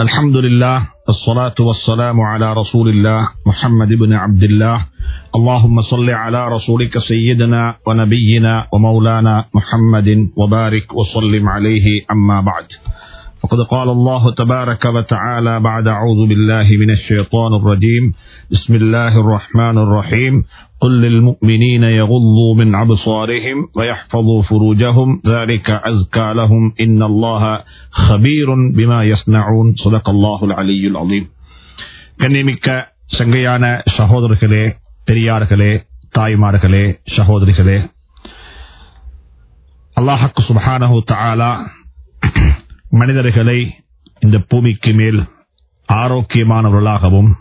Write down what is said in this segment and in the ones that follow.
الحمد لله الصلاة والسلام على رسول الله محمد بن عبد الله اللهم صل على رسولك سيدنا ونبينا ومولانا محمد وبارك وسلم عليه أما بعد فقد قال الله تبارك وتعالى بعد أعوذ بالله من الشيطان الرجيم بسم الله الرحمن الرحيم قل للمؤمنين يغضوا من أبصارهم ويحفظوا فروجهم ذلك أزكى لهم إن الله خبير بما يصنعون صدق الله العلي العظيم கண்ணிமிக்க சங்கையான சகோதரர்களே பெரியார்களே தாய்மார்களே சகோதரிகளே அல்லாஹக்கு சுபஹானஹு தஆலா மனிதர்களை இந்த பூமிக்கு மேல் ஆரோக்கியமானவர்களாகவும்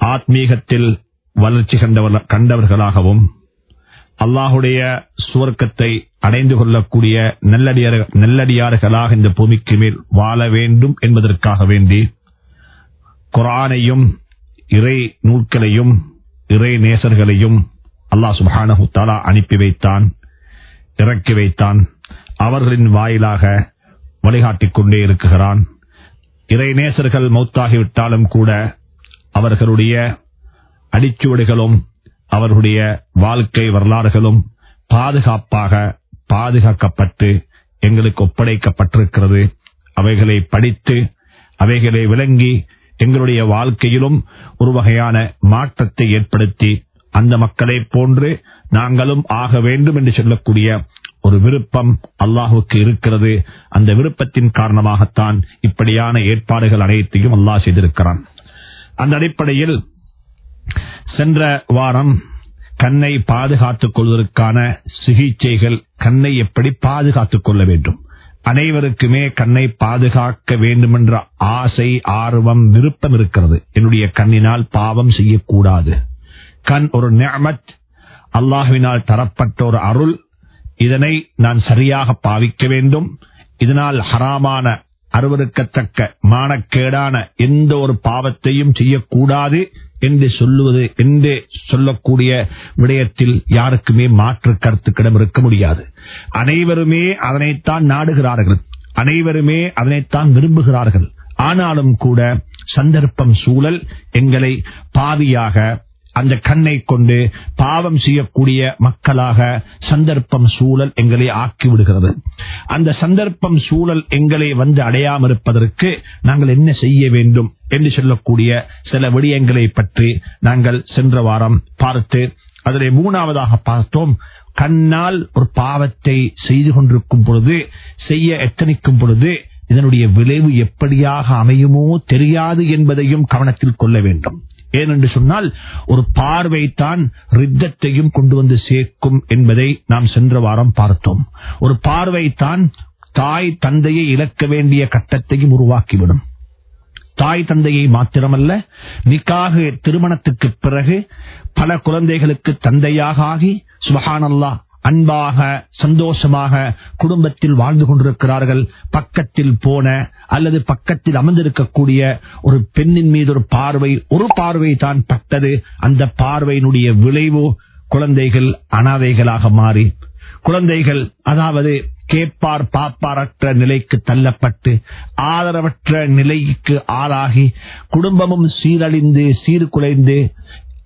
ஆத்மீகத்தில் வளர்ச்சி கண்டவர் கண்டவர்களாகவும் அல்லாஹுடைய சுவர்க்கத்தை அடைந்து கொள்ளக்கூடிய நல்லடியார் நல்லடியார்களாக இந்த பூமிக்கு மேல் வாழ வேண்டும் என்பதற்காக வேண்டி குரானையும் இறை நூல்களையும் இறை நேசர்களையும் அல்லாஹ் சுபானஹு தாலா அனுப்பி வைத்தான் இறக்கி வைத்தான். அவர்களின் வாயிலாக வழிகாட்டிக் கொண்டே இருக்குகிறான் இறை நேசர்கள் மௌத்தாகிவிட்டாலும் கூட அவர்களுடைய அடிச்சுவடுகளும் அவர்களுடைய வாழ்க்கை வரலாறுகளும் பாதுகாப்பாக பாதுகாக்கப்பட்டு எங்களுக்கு ஒப்படைக்கப்பட்டிருக்கிறது. அவைகளை படித்து அவைகளை விளங்கி எங்களுடைய வாழ்க்கையிலும் ஒரு வகையான மாற்றத்தை ஏற்படுத்தி அந்த மக்களை போன்று நாங்களும் ஆக வேண்டும் என்று சொல்லக்கூடிய ஒரு விருப்பம் அல்லாஹுக்கு இருக்கிறது. அந்த விருப்பத்தின் காரணமாகத்தான் இப்படியான ஏற்பாடுகள் அனைத்தையும் அல்லாஹ் செய்திருக்கிறான். அந்த அடிப்படையில் சென்ற வாரம் கண்ணை பாதுகாத்துக் கொள்வதற்கான சிகிச்சைகள் கண்ணை எப்படி பாதுகாத்துக் கொள்ள வேண்டும்? அனைவருக்குமே கண்ணை பாதுகாக்க வேண்டும் என்ற ஆசை ஆர்வம் விருப்பம் இருக்கிறது. என்னுடைய கண்ணினால் பாவம் செய்யக்கூடாது. கண் ஒரு நியமத் அல்லாஹுவினால் தரப்பட்ட ஒரு அருள். இதனை நான் சரியாக பாவிக்க வேண்டும். இதனால் ஹராமான அருவருக்கத்தக்க மானக்கேடான எந்த ஒரு பாவத்தையும் செய்யக்கூடாது. என்று சொல்லுவது என்று சொல்லக்கூடிய விடயத்தில் யாருக்குமே மாற்று கருத்துக்கிடம் இருக்க முடியாது. அனைவருமே அதனைத்தான் நாடுகிறார்கள். அனைவருமே அதனைத்தான் விரும்புகிறார்கள். ஆனாலும் கூட சந்தர்ப்பம் சூழல் எங்களை பாவியாக அந்த கண்ணை கொண்டு பாவம் செய்யக்கூடிய மக்களாக சந்தர்ப்பம் சூழல் எங்களை ஆக்கி விடுகிறது அந்த சந்தர்ப்பம் சூழல் எங்களை வந்து அடையாமல் இருப்பதற்கு நாங்கள் என்ன செய்ய வேண்டும் என்று சொல்லக்கூடிய சில விடயங்களை பற்றி நாங்கள் சென்ற வாரம் பார்த்து அதனை மூணாவதாக பார்த்தோம். கண்ணால் ஒரு பாவத்தை செய்து கொண்டிருக்கும் பொழுது செய்ய எத்தனிக்கும் பொழுது இதனுடைய விளைவு எப்படியாக அமையுமோ தெரியாது என்பதையும் கவனத்தில் கொள்ள வேண்டும். ஏனென்று சொன்னால் ஒரு பார்வை தான் ரித்தத்தையும் கொண்டு வந்து சேர்க்கும் என்பதை நாம் சென்ற வாரம் பார்த்தோம். ஒரு பார்வை தான் தாய் தந்தையை இழக்க வேண்டிய கட்டத்தையும் உருவாக்கிவிடும். தாய் தந்தையை மாத்திரமல்ல நிக்காக திருமணத்துக்கு பிறகு பல குழந்தைகளுக்கு தந்தையாக ஆகி சுபஹானல்லா அன்பாக சந்தோஷமாக குடும்பத்தில் வாழ்ந்து கொண்டிருக்கிறார்கள். பக்கத்தில் போன அல்லது பக்கத்தில் அமர்ந்திருக்கக்கூடிய ஒரு பெண்ணின் மீது ஒரு பார்வை ஒரு பார்வை தான் பட்டது. அந்த பார்வையினுடைய விளைவு குழந்தைகள் அனாதைகளாக மாறி குழந்தைகள் அதாவது கேட்பார் பாப்பாரற்ற நிலைக்கு தள்ளப்பட்டு ஆதரவற்ற நிலைக்கு ஆளாகி குடும்பமும் சீரழிந்து சீர்குலைந்து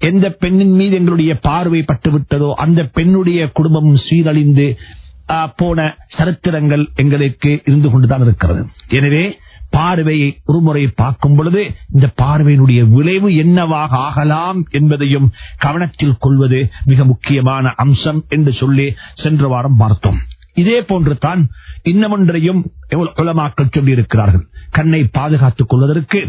எந்த பெண்ணின் மீது எங்களுடைய பார்வை பட்டுவிட்டதோ அந்த பெண்ணுடைய குடும்பம் சீரழிந்து போன சரித்திரங்கள் எங்களுக்கு இருந்து கொண்டுதான் இருக்கிறது. எனவே பார்வையை ஒருமுறை பார்க்கும் பொழுது இந்த பார்வையினுடைய விளைவு என்னவாக ஆகலாம் என்பதையும் கவனத்தில் கொள்வது மிக முக்கியமான அம்சம் என்று சொல்லி சென்ற வாரம் பார்த்தோம். இதே போன்று தான் இன்னமொன்றையும் உலமாக்கள் சொல்லியிருக்கிறார்கள். கண்ணை பாதுகாத்துக் கொள்வதற்கு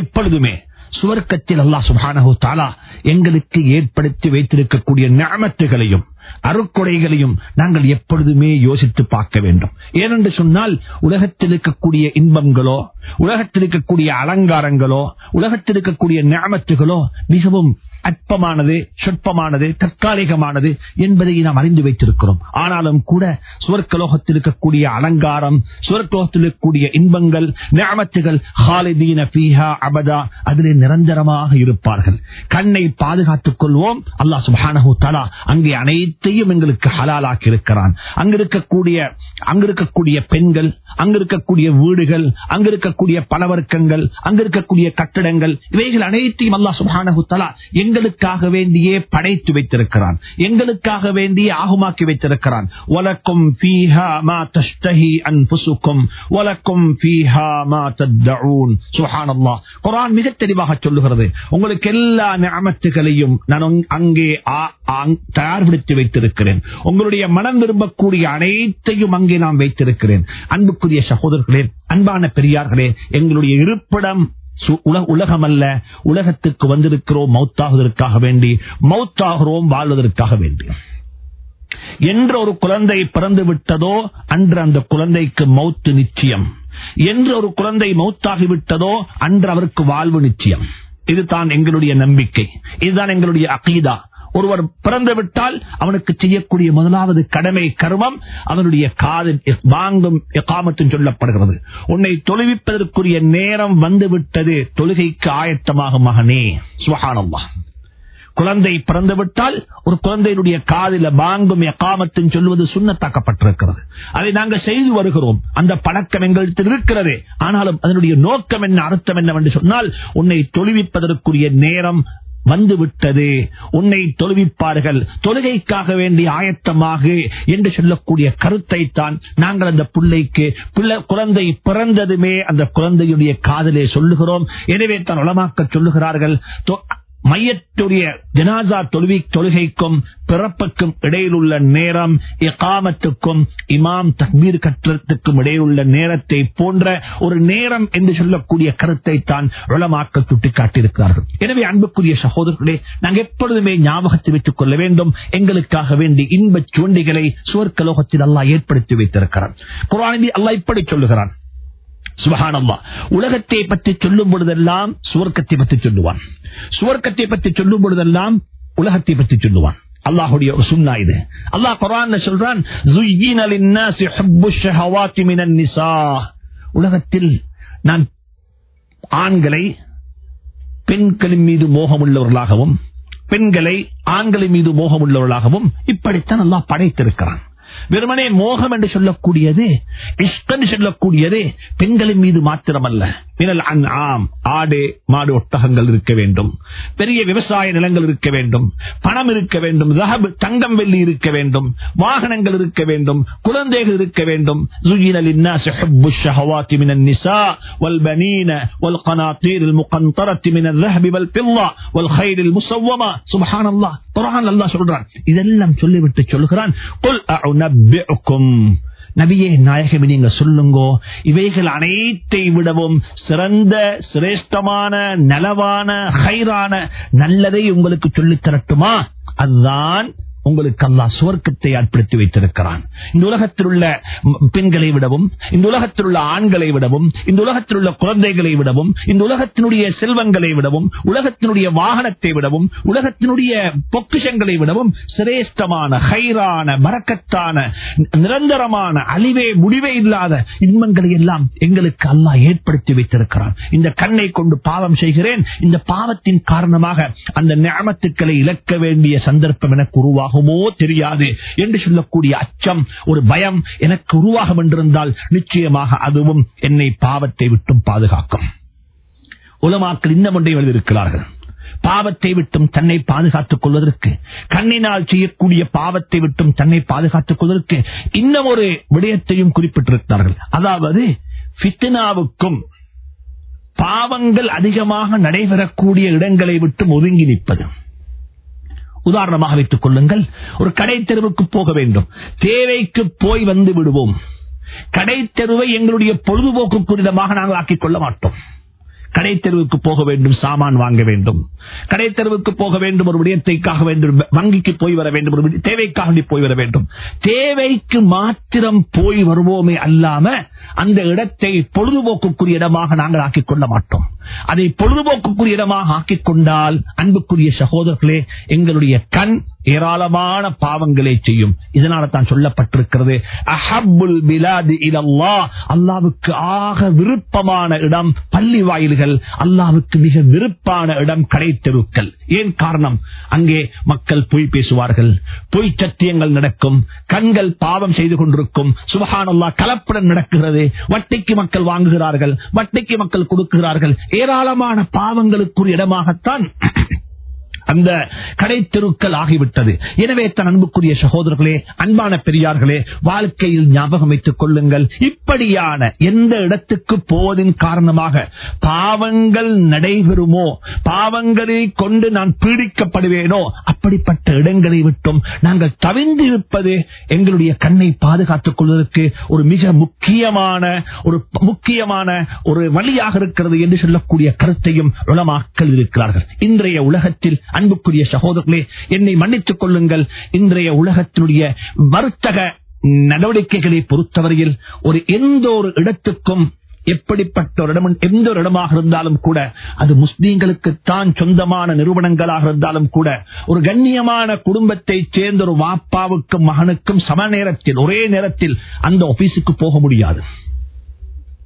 எப்பொழுதுமே சுவர்க்கத்தில் அல்லா சுபானஹு தாலா எங்களுக்கு ஏற்படுத்தி வைத்திருக்கக்கூடிய நியமத்துகளையும் அருக்கொடைகளையும் நாங்கள் எப்பொழுதுமே யோசித்து பார்க்க வேண்டும். ஏனென்று சொன்னால் உலகத்தில் இருக்கக்கூடிய இன்பங்களோ உலகத்தில் இருக்கக்கூடிய அலங்காரங்களோ உலகத்தில் இருக்கக்கூடிய ஞாபத்துகளோ மிகவும் அற்பமானது சொற்பமானது தற்காலிகமானது என்பதை நாம் அறிந்து வைத்திருக்கிறோம். ஆனாலும் கூட சுவர்க்கலோகத்தில் இருக்கக்கூடிய அலங்காரம் சுவர்க்கலோகத்தில் இருக்கக்கூடிய இன்பங்கள் ஞாபகத்துகள் ஹாலிதீன பீஹா அபதா அதிலே நிரந்தரமாக இருப்பார்கள். கண்ணை பாதுகாத்துக் கொள்வோம். அல்லாஹ் சுபானு தலா அங்கே அனைத்து அனைத்தையும் எங்களுக்கு ஹலாலாக்கி இருக்கிறான். அங்க இருக்கக்கூடிய பெண்கள் அங்க இருக்கக்கூடிய வீடுகள் அங்க இருக்கக்கூடிய பலவர்க்கங்கள் அங்க இருக்கக்கூடிய கட்டடங்கள் இவைகள் அனைத்தையும் அல்லா சுபானு எங்களுக்காக வேண்டியே படைத்து வைத்திருக்கிறான். எங்களுக்காக வேண்டியே ஆகுமாக்கி வைத்திருக்கிறான். வலக்கும் மிக தெளிவாக சொல்லுகிறது. உங்களுக்கு எல்லா நியமத்துகளையும் நான் அங்கே ஆ- தயார்படுத்தி வைத்திருக்கிறேன். உங்களுடைய மனம் விரும்பக்கூடிய அனைத்தையும் அங்கே நான் வைத்திருக்கிறேன். அன்புக்குரிய சகோதரர்களே அன்பான பெரியார்களே எங்களுடைய இருப்பிடம் சு- உலகம் அல்ல உலகத்துக்கு வந்திருக்கிறோம் மௌத்தாகுவதற்காக வேண்டி மௌத்தாகிறோம் வாழ்வதற்காக வேண்டி. என்ற ஒரு குழந்தை பிறந்து விட்டதோ அன்று அந்த குழந்தைக்கு மௌத்து நிச்சயம். என்று ஒரு குழந்தை மௌத்தாகிவிட்டதோ அன்று அவருக்கு வாழ்வு நிச்சயம். இதுதான் எங்களுடைய நம்பிக்கை. இதுதான் எங்களுடைய அகீதா. ஒருவர் பிறந்து விட்டால் அவனுக்கு செய்யக்கூடிய முதலாவது கடமை கர்மம் அவனுடைய காதில் வாங்கும் காமத்தும் சொல்லப்படுகிறது. உன்னை தொழுவிப்பதற்குரிய நேரம் வந்துவிட்டது தொழுகைக்கு ஆயத்தமாக மகனே சுகானம்மா குழந்தை பிறந்துவிட்டால் ஒரு குழந்தையினுடைய காதில வாங்கும் எக்காமத்தின் சொல்வது சுண்ணத்தாக்கப்பட்டிருக்கிறது. அதை நாங்கள் செய்து வருகிறோம். அந்த பழக்கம் எங்களுக்கு இருக்கிறது. ஆனாலும் அதனுடைய நோக்கம் என்ன அர்த்தம் என்னவென்று சொன்னால் உன்னை தொழுவிப்பதற்குரிய நேரம் வந்துவிட்டது. உன்னை தொழுவிப்பார்கள். தொழுகைக்காக வேண்டி ஆயத்தமாக என்று சொல்லக்கூடிய கருத்தை தான் நாங்கள் அந்த பிள்ளைக்கு பிள்ளை- குழந்தை பிறந்ததுமே அந்த குழந்தையுடைய காதலே சொல்லுகிறோம். எனவே தான் உளமாக்க சொல்லுகிறார்கள். மையத்துடைய ஜனாசா தொழுவி தொழுகைக்கும் பிறப்புக்கும் இடையிலுள்ள நேரம் இகாமத்துக்கும் இமாம் தக்மீர் கற்றத்துக்கும் இடையிலுள்ள நேரத்தை போன்ற ஒரு நேரம் என்று சொல்லக்கூடிய கருத்தை தான் உளமாக்க சுட்டிக்காட்டியிருக்கிறார்கள். எனவே அன்புக்குரிய சகோதரர்களே நாங்கள் எப்பொழுதுமே ஞாபகத்தை வைத்துக் கொள்ள வேண்டும். எங்களுக்காக வேண்டி இன்பச் சுவண்டிகளை சுவர்க்கலோகத்தில் அல்லா ஏற்படுத்தி வைத்திருக்கிறான். குரானில் அல்லா இப்படி சொல்லுகிறான். சுபகானல்லா உலகத்தை பற்றி சொல்லும் பொழுதெல்லாம் சுவர்க்கத்தை பற்றி சொல்லுவான். சுவர்க்கத்தை பற்றி சொல்லும் பொழுதெல்லாம் உலகத்தை பற்றி சொல்லுவான். அல்லாஹுடைய சுண்ணா இது. அல்லாஹ் குரான் சொல்றான் உலகத்தில் நான் ஆண்களை பெண்களின் மீது மோகமுள்ளவர்களாகவும் பெண்களை ஆண்களின் மீது மோகமுள்ளவர்களாகவும் இப்படித்தான் அல்லாஹ் படைத்திருக்கிறான். வெறுமனே மோகம் என்று சொல்லக்கூடியது இஷ்டன் சொல்லக்கூடியது பெண்களின் மீது மாத்திரமல்ல. ஆடு மாடு ஒட்டகங்கள் இருக்க வேண்டும். பெரிய விவசாய நிலங்கள் இருக்க வேண்டும். பணம் இருக்க வேண்டும். ரஹப் தங்கம் வெள்ளி இருக்க வேண்டும். வாகனங்கள் இருக்க வேண்டும். குழந்தைகள் இருக்க வேண்டும். இதெல்லாம் சொல்லிவிட்டு சொல்கிறான். நுனப்பிக்கும் நபியே நாயகமே நீங்க சொல்லுங்கோ இவைகள் அனைத்தை விடவும் சிறந்த சிரேஷ்டமான நலவான ஹைரான நல்லதை உங்களுக்கு சொல்லித் தரட்டுமா அதுதான் உங்களுக்கு அல்லா சுவர்க்கத்தை ஏற்படுத்தி வைத்திருக்கிறான். இந்த உலகத்தில் உள்ள பெண்களை விடவும் இந்த உலகத்தில் உள்ள ஆண்களை விடவும் இந்த உலகத்தில் உள்ள குழந்தைகளை விடவும் இந்த உலகத்தினுடைய செல்வங்களை விடவும் உலகத்தினுடைய வாகனத்தை விடவும் உலகத்தினுடைய பொக்கிஷங்களை விடவும் சிரேஷ்டமான ஹைரான பரக்கத்தான நிரந்தரமான அழிவே முடிவே இல்லாத இன்பங்களை எல்லாம் எங்களுக்கு அல்லா ஏற்படுத்தி வைத்திருக்கிறான். இந்த கண்ணை கொண்டு பாவம் செய்கிறேன். இந்த பாவத்தின் காரணமாக அந்த நியமத்துக்களை இழக்க வேண்டிய சந்தர்ப்பம் எனக்கு உருவாகும். தெரியாது என்று சொல்லக்கூடிய அச்சம் ஒரு பயம் எனக்கு உருவாகும் என்றிருந்தால் நிச்சயமாக அதுவும் என்னை பாவத்தை விட்டும் பாதுகாக்கும். உலமாக்கள் இன்னும் ஒன்றை எழுதியிருக்கிறார்கள். பாவத்தை விட்டும் தன்னை பாதுகாத்துக் கொள்வதற்கு கண்ணினால் செய்யக்கூடிய பாவத்தை விட்டும் தன்னை பாதுகாத்துக் கொள்வதற்கு இன்னும் ஒரு விடயத்தையும் குறிப்பிட்டிருக்கிறார்கள். அதாவது பித்னாவுக்கும் பாவங்கள் அதிகமாக நடைபெறக்கூடிய இடங்களை விட்டு ஒதுங்கி நிற்பது. உதாரணமாக வைத்துக் கொள்ளுங்கள். ஒரு கடை தெருவுக்கு போக வேண்டும். தேவைக்கு போய் வந்து விடுவோம். கடை தெருவை எங்களுடைய பொழுதுபோக்குக்குரிடமாக நாங்கள் ஆக்கிக் கொள்ள மாட்டோம். கடைத்தெருவுக்கு போக வேண்டும் சாமான் வாங்க வேண்டும். கடைத்தெருவுக்கு போக வேண்டும் ஒரு விடயத்தைக்காக வேண்டும் வங்கிக்கு போய் வர வேண்டும் ஒரு தேவைக்காக வேண்டி போய் வர வேண்டும். தேவைக்கு மாத்திரம் போய் வருவோமே அல்லாம அந்த இடத்தை பொழுதுபோக்குக்குரிய இடமாக நாங்கள் ஆக்கிக் கொள்ள மாட்டோம். அதை பொழுதுபோக்குக்குரிய இடமாக ஆக்கிக் கொண்டால் அன்புக்குரிய சகோதரர்களே எங்களுடைய கண் ஏராளமான பாவங்களை செய்யும். இதனால தான் சொல்லப்பட்டிருக்கிறது அஹபுல் பிலாது இலல்லா. அல்லாவுக்கு ஆக விருப்பமான இடம் பள்ளி வாயில்கள் அல்லாவுக்கு மிக விருப்பான இடம் கடை தெருக்கள் ஏன் காரணம்? அங்கே மக்கள் பொய் பேசுவார்கள். பொய் சத்தியங்கள் நடக்கும். கண்கள் பாவம் செய்து கொண்டிருக்கும். சுபஹானல்லா கலப்படம் நடக்கிறது. வட்டிக்கு மக்கள் வாங்குகிறார்கள். வட்டிக்கு மக்கள் கொடுக்கிறார்கள். ஏராளமான பாவங்களுக்குரிய இடமாகத்தான் அந்த கடை தெருக்கள் ஆகிவிட்டது. எனவே தன் அன்புக்குரிய சகோதரர்களே அன்பான பெரியார்களே வாழ்க்கையில் ஞாபகம் வைத்துக் கொள்ளுங்கள். இப்படியான எந்த இடத்துக்கு போவதின் காரணமாக பாவங்கள் நடைபெறுமோ பாவங்களை கொண்டு நான் பீடிக்கப்படுவேனோ அப்படிப்பட்ட இடங்களை விட்டும் நாங்கள் தவிந்து இருப்பது எங்களுடைய கண்ணை பாதுகாத்துக் கொள்வதற்கு ஒரு மிக முக்கியமான ஒரு முக்கியமான ஒரு வழியாக இருக்கிறது என்று சொல்லக்கூடிய கருத்தையும் உளமாக்கல் இருக்கிறார்கள். இன்றைய உலகத்தில் அன்புக்குரிய சகோதரர்களே என்னை மன்னித்துக் கொள்ளுங்கள். இன்றைய உலகத்தினுடைய வர்த்தக நடவடிக்கைகளை பொறுத்தவரையில் ஒரு எந்த ஒரு இடத்துக்கும் எப்படிப்பட்ட ஒரு இடம் எந்த ஒரு இடமாக இருந்தாலும் கூட அது முஸ்லீம்களுக்கு தான் சொந்தமான நிறுவனங்களாக இருந்தாலும் கூட ஒரு கண்ணியமான குடும்பத்தை சேர்ந்த ஒரு வாப்பாவுக்கும் மகனுக்கும் சம நேரத்தில் ஒரே நேரத்தில் அந்த ஆபீஸுக்கு போக முடியாது.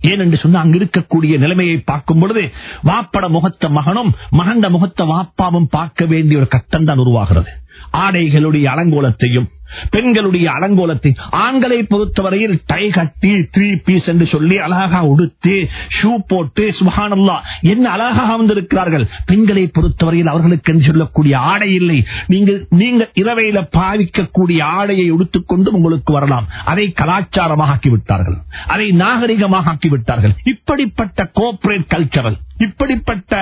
ஏனென்று சொன்னா அங்கு இருக்கக்கூடிய நிலைமையை பார்க்கும் பொழுது வாப்பட முகத்த மகனும் மகண்ட முகத்த வாப்பாவும் பார்க்க வேண்டிய ஒரு கட்டம் தான் உருவாகிறது. ஆடைகளுடைய அலங்கோலத்தையும் பெண்களுடைய அலங்கோலத்தை ஆண்களை பொறுத்தவரையில் டை கட்டி த்ரீ பீஸ் என்று சொல்லி அழகா உடுத்து ஷூ போட்டு சுபானல்லா என்ன அழகாக அமர்ந்திருக்கிறார்கள். பெண்களை பொறுத்தவரையில் அவர்களுக்கு என்று சொல்லக்கூடிய ஆடை இல்லை. நீங்கள் நீங்க இரவையில பாவிக்கக்கூடிய ஆடையை உடுத்துக்கொண்டு உங்களுக்கு வரலாம். அதை கலாச்சாரமாக ஆக்கிவிட்டார்கள் அதை நாகரிகமாக ஆக்கிவிட்டார்கள் இப்படிப்பட்ட கோபரேட் கல்ச்சரல் இப்படிப்பட்ட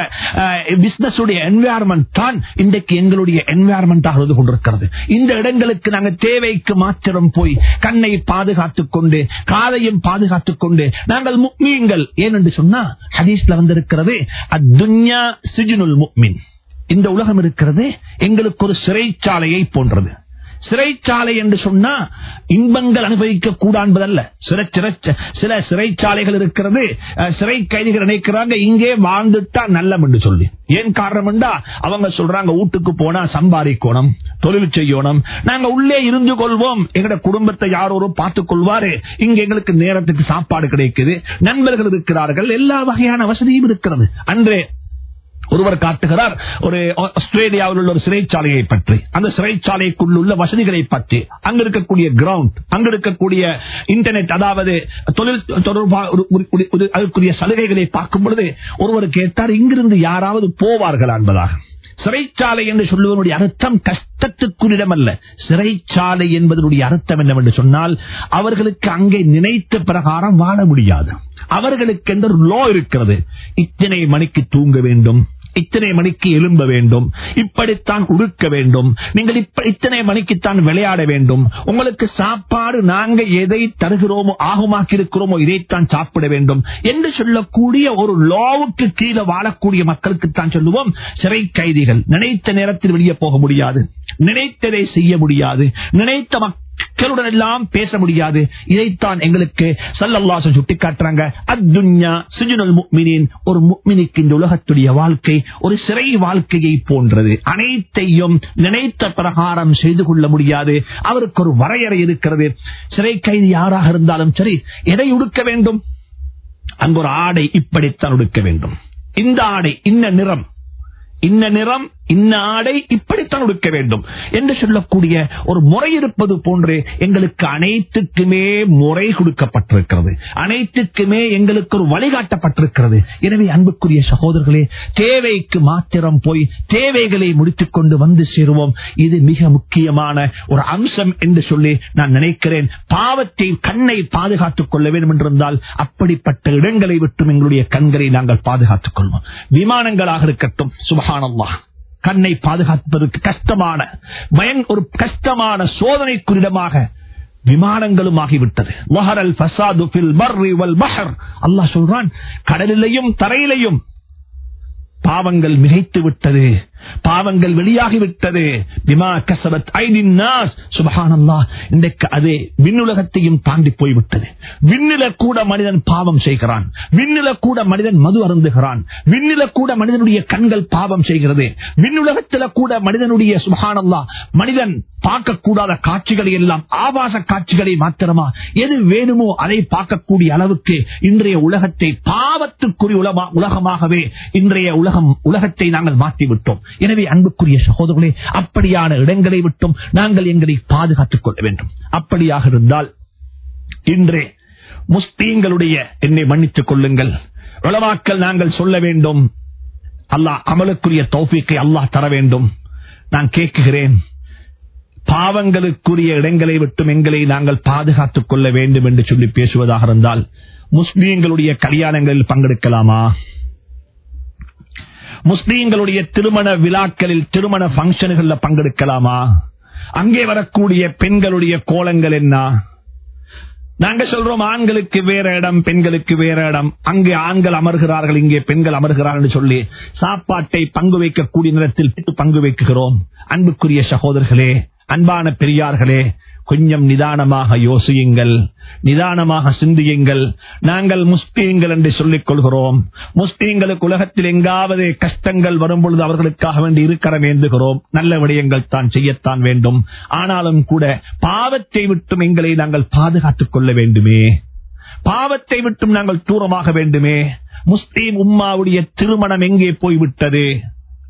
பிசினஸ் என்வாயர்மெண்ட் தான் இன்றைக்கு எங்களுடைய என்வாயர்மெண்டாக இருந்து கொண்டிருக்கிறது. இந்த இடங்களுக்கு நாங்கள் தேவைக்கு மாத்திரம் போய் கண்ணை பாதுகாத்துக் கொண்டு காதையும் பாதுகாத்துக் கொண்டு நாங்கள் முக்மீன்கள். ஏனென்று சொன்னா ஹதீஸ்ல வந்திருக்கிறது அத்துன்யா சிஜுனுல் முக்மின். இந்த உலகம் இருக்கிறது எங்களுக்கு ஒரு சிறைச்சாலையை போன்றது. சிறைச்சாலை என்று சொன்னா இன்பங்கள் அனுபவிக்க கூடாது சில சில சிறைச்சாலைகள் இருக்கிறது சிறை கைதிகள் நினைக்கிறாங்க இங்கே வாழ்ந்துட்டா நல்லம் என்று சொல்லி. ஏன் காரணம் அவங்க சொல்றாங்க வீட்டுக்கு போனா சம்பாதிக்கணும் தொழில் செய்யணும். நாங்க உள்ளே இருந்து கொள்வோம். எங்கட குடும்பத்தை யாரோரும் பார்த்துக் கொள்வாரு. இங்க எங்களுக்கு நேரத்துக்கு சாப்பாடு கிடைக்குது. நண்பர்கள் இருக்கிறார்கள். எல்லா வகையான வசதியும் இருக்கிறது. அன்றே ஒருவர் காட்டுகிறார் ஒரு ஆஸ்திரேலியாவில் உள்ள ஒரு சிறைச்சாலையை பற்றி. அந்த சிறைச்சாலைக்குள் உள்ள வசதிகளை பற்றி அங்க இருக்கக்கூடிய கிரவுண்ட் அங்க இருக்கக்கூடிய இன்டர்நெட் அதாவது தொழில் தொடர்பாக சலுகைகளை பார்க்கும் பொழுது ஒருவர் கேட்டார் இங்கிருந்து யாராவது போவார்களா என்பதாக. சிறைச்சாலை என்று சொல்லுவதனுடைய அர்த்தம் கஷ்டத்துக்குரிடம் அல்ல. சிறைச்சாலை என்பதனுடைய அர்த்தம் என்னவென்று சொன்னால் அவர்களுக்கு அங்கே நினைத்த பிரகாரம் வாழ முடியாது. அவர்களுக்கு என்ற லோ இருக்கிறது. இத்தனை மணிக்கு தூங்க வேண்டும். இத்தனை மணிக்கு எழும்ப வேண்டும். இப்படித்தான் உடுக்க வேண்டும். நீங்கள் இத்தனை மணிக்குத்தான் விளையாட வேண்டும். உங்களுக்கு சாப்பாடு நாங்க எதை தருகிறோமோ ஆகுமாக்கி இருக்கிறோமோ இதைத்தான் சாப்பிட வேண்டும். என்று சொல்லக்கூடிய ஒரு லாவுக்கு கீழே வாழக்கூடிய மக்களுக்கு தான் சொல்லுவோம் சிறை கைதிகள். நினைத்த நேரத்தில் வெளியே போக முடியாது. நினைத்ததை செய்ய முடியாது. நினைத்த மக்களுடன் எல்லாம் பேச முடியாது. இதைத்தான் எங்களுக்கு சல்லல்லாசம் சுட்டிக்காட்டுறாங்க. அத்துன்யா சுஜுனல் முக்மினின் ஒரு முக்மினிக்கு இந்த உலகத்துடைய வாழ்க்கை ஒரு சிறை வாழ்க்கையை போன்றது. அனைத்தையும் நினைத்த பிரகாரம் செய்து கொள்ள முடியாது. அவருக்கு ஒரு வரையறை இருக்கிறது. சிறை கைது யாராக இருந்தாலும் சரி எதை உடுக்க வேண்டும்? அங்கு ஒரு ஆடை இப்படித்தான் உடுக்க வேண்டும். இந்த ஆடை இன்ன நிறம் இன்ன நிறம் இன்ன ஆடை இப்படித்தான் உடுக்க வேண்டும் என்று சொல்லக்கூடிய ஒரு முறை இருப்பது போன்று எங்களுக்கு அனைத்துக்குமே முறை கொடுக்கப்பட்டிருக்கிறது. அனைத்துக்குமே எங்களுக்கு ஒரு வழிகாட்டப்பட்டிருக்கிறது. எனவே அன்புக்குரிய சகோதரர்களே தேவைக்கு மாத்திரம் போய் தேவைகளை முடித்துக் கொண்டு வந்து சேருவோம். இது மிக முக்கியமான ஒரு அம்சம் என்று சொல்லி நான் நினைக்கிறேன். பாவத்தை கண்ணை பாதுகாத்துக் கொள்ள வேண்டும் என்றிருந்தால் அப்படிப்பட்ட இடங்களை விட்டும் எங்களுடைய கண்களை நாங்கள் பாதுகாத்துக் கொள்வோம். விமானங்களாக இருக்கட்டும். சுபகானம்மா கண்ணை பாதுகாப்பதற்கு கஷ்டமான பயன் ஒரு கஷ்டமான சோதனைக்குரிடமாக விமானங்களும் ஆகிவிட்டது. அல்லாஹ் சொல்றான் கடலிலையும் தரையிலையும் பாவங்கள் மிகைத்து விட்டது பாவங்கள் வெளியாகிவிட்டது. பிமா கசபத் ஐனின் நாஸ். இன்றைக்கு அது விண்ணுலகத்தையும் தாண்டி போய்விட்டது. விண்ணில கூட மனிதன் பாவம் செய்கிறான். விண்ணில கூட மனிதன் மது அருந்துகிறான். விண்ணில கூட மனிதனுடைய கண்கள் பாவம் செய்கிறது. விண்ணுலகத்தில கூட மனிதனுடைய சுபஹானல்லா மனிதன் பார்க்கக்கூடாத காட்சிகளை எல்லாம் ஆபாச காட்சிகளை மாத்திரமா எது வேணுமோ அதை பார்க்கக்கூடிய அளவுக்கு இன்றைய உலகத்தை பாவத்துக்குரிய உலமா- உலகமாகவே இன்றைய உலகம் உலகத்தை நாங்கள் மாற்றிவிட்டோம். எனவே அன்புக்குரிய சகோதரர்களே அப்படியான இடங்களை விட்டும் நாங்கள் எங்களை பாதுகாத்துக் கொள்ள வேண்டும். அப்படியாக இருந்தால் இன்றே முஸ்லீம்களுடைய என்னை மன்னித்துக் கொள்ளுங்கள். உளவாக்கள் நாங்கள் சொல்ல வேண்டும். அல்லாஹ் அமலுக்குரிய தௌஃபீக்கை அல்லாஹ் தர வேண்டும். நான் கேட்குகிறேன் பாவங்களுக்குரிய இடங்களை விட்டும் எங்களை நாங்கள் பாதுகாத்துக் கொள்ள வேண்டும் என்று சொல்லி பேசுவதாக இருந்தால் முஸ்லீம்களுடைய கல்யாணங்களில் பங்கெடுக்கலாமா? முஸ்லீம்களுடைய திருமண விழாக்களில் திருமண பங்கன்களில் பங்கெடுக்கலாமா? அங்கே வரக்கூடிய பெண்களுடைய கோலங்கள் என்ன? நாங்க சொல்றோம் ஆண்களுக்கு வேற இடம் பெண்களுக்கு வேற இடம். அங்கே ஆண்கள் அமர்கிறார்கள் இங்கே பெண்கள் அமர்கிறார்கள் சொல்லி சாப்பாட்டை பங்கு வைக்கக்கூடிய நேரத்தில் பங்கு வைக்கிறோம். அன்புக்குரிய சகோதரர்களே அன்பான பெரியார்களே கொஞ்சம் நிதானமாக யோசியுங்கள். நிதானமாக சிந்தியுங்கள். நாங்கள் முஸ்லீம்கள் என்று சொல்லிக் கொள்கிறோம். முஸ்லீம்களுக்கு உலகத்தில் எங்காவது கஷ்டங்கள் வரும்பொழுது அவர்களுக்காக வேண்டி இருக்கரம் ஏந்துகிறோம் நல்ல விடயங்கள் தான் செய்யத்தான் வேண்டும். ஆனாலும் கூட பாவத்தை விட்டும் எங்களை நாங்கள் பாதுகாத்துக் கொள்ள வேண்டுமே. பாவத்தை விட்டும் நாங்கள் தூரமாக வேண்டுமே. முஸ்லீம் உம்மாவுடைய திருமணம் எங்கே போய்விட்டது?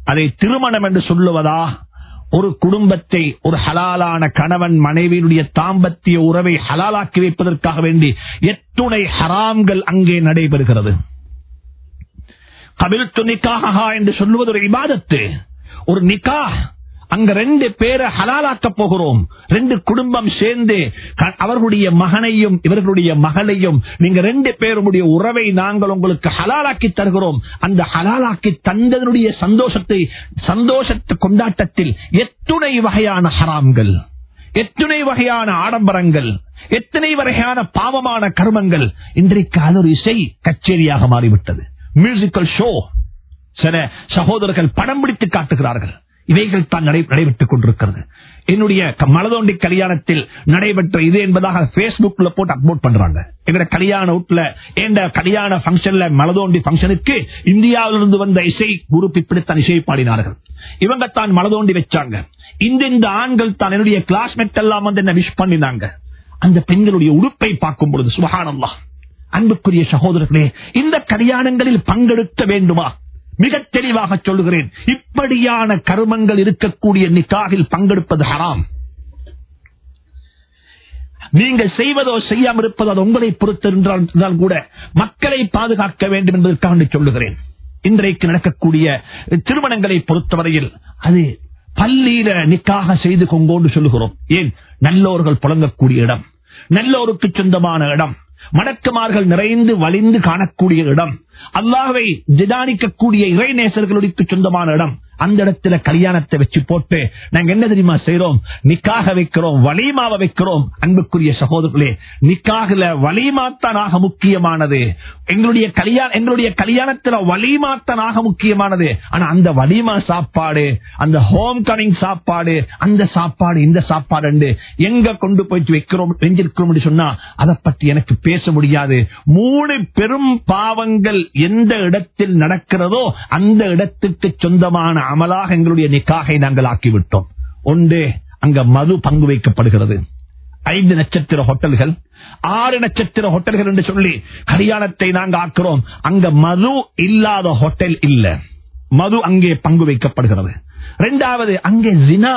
அதை திருமணம் என்று சொல்லுவதா? ஒரு குடும்பத்தை ஒரு ஹலாலான கணவன் மனைவியினுடைய தாம்பத்திய உறவை ஹலாலாக்கி வைப்பதற்காக வேண்டி எத்துணை ஹராம்கள் அங்கே நடைபெறுகிறது. கபில் துணிக்காக என்று சொல்லுவது ஒரு இபாதத்து ஒரு நிக்கா அங்க ரெண்டு பேரை ஹலாலாக்க போகிறோம். ரெண்டு குடும்பம் சேர்ந்து அவர்களுடைய மகனையும் இவர்களுடைய மகளையும் நீங்க ரெண்டு பேருடைய உறவை நாங்கள் உங்களுக்கு ஹலாலாக்கி தருகிறோம். அந்த ஹலாலாக்கி தந்ததனுடைய சந்தோஷத்தை சந்தோஷத்து கொண்டாட்டத்தில் எத்துணை வகையான ஹராம்கள் எத்துணை வகையான ஆடம்பரங்கள் எத்தனை வகையான பாவமான கர்மங்கள் இன்றைக்கு அது ஒரு இசை கச்சேரியாக மாறிவிட்டது. மியூசிக்கல் ஷோ சில சகோதரர்கள் படம் பிடித்து காட்டுகிறார்கள். இவைகள் தான் நடைபெற்றுக் கொண்டிருக்கிறது. என்னுடைய மலதோண்டி கல்யாணத்தில் நடைபெற்ற இது என்பதாக பேஸ்புக்ல போட்டு அப்லோட் பண்றாங்க. எங்க கல்யாண வீட்டுல எந்த கல்யாண பங்கன்ல மலதோண்டி பங்கனுக்கு இந்தியாவிலிருந்து வந்த இசை குரூப் இப்படித்தான் இசை பாடினார்கள். இவங்க தான் மலதோண்டி வச்சாங்க. இந்த இந்த ஆண்கள் தான் என்னுடைய கிளாஸ்மேட் எல்லாம் வந்து என்ன விஷ் பண்ணினாங்க. அந்த பெண்களுடைய உடுப்பை பார்க்கும் பொழுது சுபஹானல்லாஹ் அன்புக்குரிய சகோதரர்களே இந்த கல்யாணங்களில் பங்கெடுக்க வேண்டுமா? மிக தெளிவாக சொல்லுகிறேன். இப்படியான கருமங்கள் இருக்கக்கூடிய நிக்காகில் பங்கெடுப்பது ஹராம். நீங்கள் செய்வதோ செய்யாமல் இருப்பதோ அது உங்களை பொறுத்து என்றால் கூட மக்களை பாதுகாக்க வேண்டும் என்பதற்காக சொல்லுகிறேன். இன்றைக்கு நடக்கக்கூடிய திருமணங்களை பொறுத்தவரையில் அது பள்ளியில நிக்காக செய்து கொங்கோண்டு சொல்லுகிறோம். ஏன்? நல்லோர்கள் புழங்கக்கூடிய இடம். நல்லோருக்கு சொந்தமான இடம். மடக்குமார்கள் நிறைந்து வலிந்து காணக்கூடிய இடம். அல்லாஹ்வை திதானிக்கக்கூடிய இறைநேசர்களுக்கு சொந்தமான இடம். அந்த இடத்துல கல்யாணத்தை வச்சு போட்டு நாங்க என்ன தெரியுமா செய்யறோம் நிக்காக வைக்கிறோம் வலிமாவை வைக்கிறோம். அன்புக்குரிய சகோதரர்களே நிக்காகல வலிமாத்தானாக முக்கியமானது. எங்களுடைய கல்யாணம் எங்களுடைய கல்யாணத்துல வலிமாத்தானாக முக்கியமானது. ஆனா அந்த வலிமா சாப்பாடு அந்த ஹோம் கமிங் சாப்பாடு அந்த சாப்பாடு இந்த சாப்பாடு எங்க கொண்டு போயிட்டு வைக்கிறோம் வெஞ்சிருக்கிறோம் சொன்னா அதை பற்றி எனக்கு பேச முடியாது. மூணு பெரும் பாவங்கள் எந்த இடத்தில் நடக்கிறதோ அந்த இடத்துக்கு சொந்தமான அமலாக எங்களுடைய நிக்காகை நாங்கள் ஆக்கிவிட்டோம். ஒன்று அங்க மது பங்கு வைக்கப்படுகிறது. ஐந்து நட்சத்திர ஹோட்டல்கள் ஆறு நட்சத்திர ஹோட்டல்கள் என்று சொல்லி கல்யாணத்தை நாங்க ஆக்குறோம். அங்க மது இல்லாத ஹோட்டல் இல்ல. மது அங்கே பங்கு வைக்கப்படுகிறது. இரண்டாவது அங்கே ஜினா